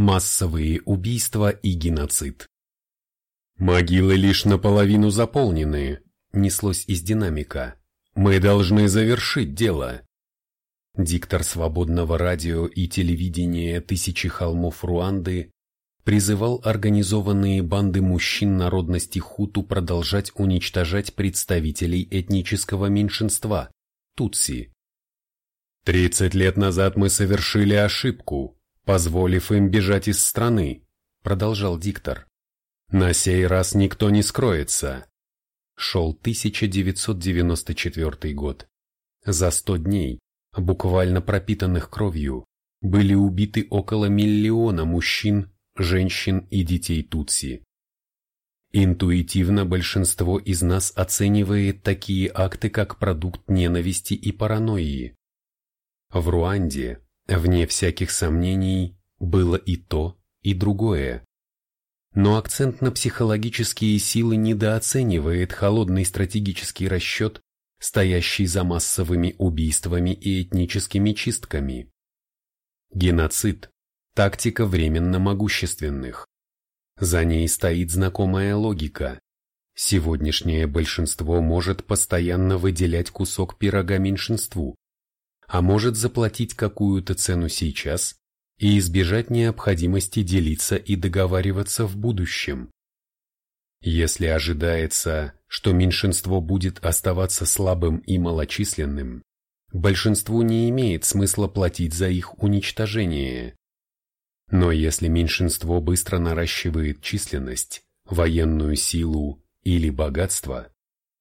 массовые убийства и геноцид. «Могилы лишь наполовину заполнены», – неслось из динамика. «Мы должны завершить дело». Диктор свободного радио и телевидения «Тысячи холмов Руанды» призывал организованные банды мужчин народности хуту продолжать уничтожать представителей этнического меньшинства – тутси. «Тридцать лет назад мы совершили ошибку, позволив им бежать из страны», – продолжал диктор. «На сей раз никто не скроется». Шел 1994 год. За сто дней, буквально пропитанных кровью, были убиты около миллиона мужчин женщин и детей Тутси. Интуитивно большинство из нас оценивает такие акты как продукт ненависти и паранойи. В Руанде, вне всяких сомнений, было и то, и другое. Но акцент на психологические силы недооценивает холодный стратегический расчет, стоящий за массовыми убийствами и этническими чистками. Геноцид Тактика временно могущественных. За ней стоит знакомая логика. Сегодняшнее большинство может постоянно выделять кусок пирога меньшинству, а может заплатить какую-то цену сейчас и избежать необходимости делиться и договариваться в будущем. Если ожидается, что меньшинство будет оставаться слабым и малочисленным, большинству не имеет смысла платить за их уничтожение. Но если меньшинство быстро наращивает численность, военную силу или богатство,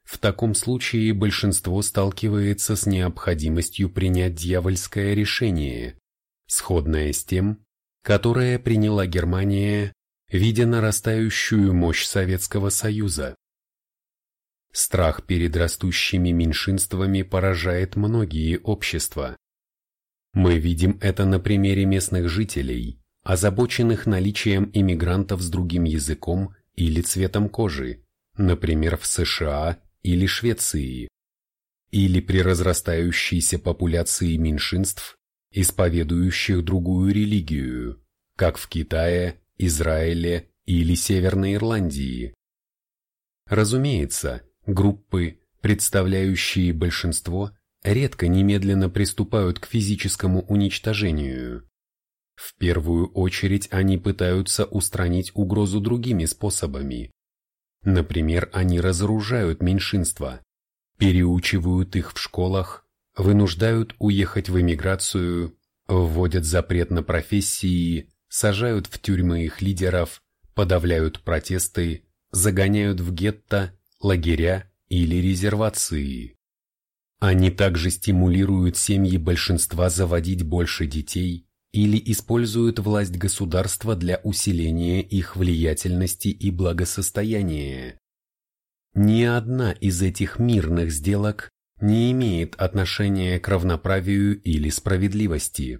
в таком случае большинство сталкивается с необходимостью принять дьявольское решение, сходное с тем, которое приняла Германия, видя нарастающую мощь Советского Союза. Страх перед растущими меньшинствами поражает многие общества. Мы видим это на примере местных жителей, озабоченных наличием иммигрантов с другим языком или цветом кожи, например, в США или Швеции, или при разрастающейся популяции меньшинств, исповедующих другую религию, как в Китае, Израиле или Северной Ирландии. Разумеется, группы, представляющие большинство, редко немедленно приступают к физическому уничтожению. В первую очередь они пытаются устранить угрозу другими способами. Например, они разоружают меньшинства, переучивают их в школах, вынуждают уехать в эмиграцию, вводят запрет на профессии, сажают в тюрьмы их лидеров, подавляют протесты, загоняют в гетто, лагеря или резервации. Они также стимулируют семьи большинства заводить больше детей, или используют власть государства для усиления их влиятельности и благосостояния. Ни одна из этих мирных сделок не имеет отношения к равноправию или справедливости.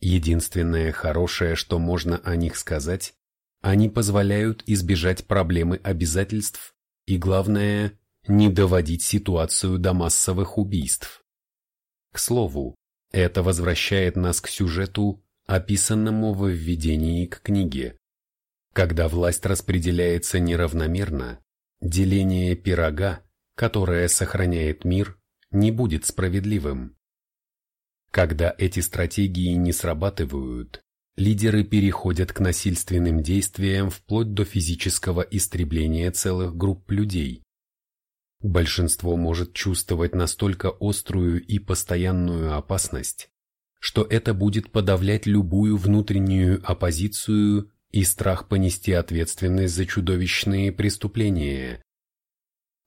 Единственное хорошее, что можно о них сказать, они позволяют избежать проблемы обязательств и, главное, не доводить ситуацию до массовых убийств. К слову, это возвращает нас к сюжету, описанному в введении к книге. Когда власть распределяется неравномерно, деление пирога, которое сохраняет мир, не будет справедливым. Когда эти стратегии не срабатывают, лидеры переходят к насильственным действиям вплоть до физического истребления целых групп людей. Большинство может чувствовать настолько острую и постоянную опасность, что это будет подавлять любую внутреннюю оппозицию и страх понести ответственность за чудовищные преступления.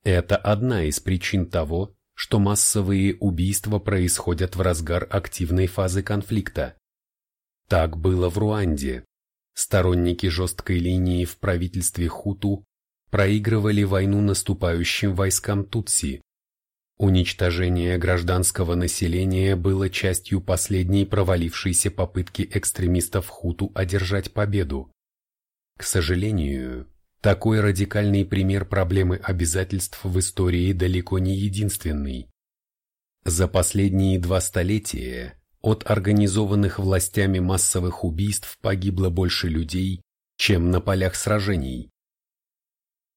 Это одна из причин того, что массовые убийства происходят в разгар активной фазы конфликта. Так было в Руанде. Сторонники жесткой линии в правительстве Хуту проигрывали войну наступающим войскам Тутси. Уничтожение гражданского населения было частью последней провалившейся попытки экстремистов Хуту одержать победу. К сожалению, такой радикальный пример проблемы обязательств в истории далеко не единственный. За последние два столетия от организованных властями массовых убийств погибло больше людей, чем на полях сражений.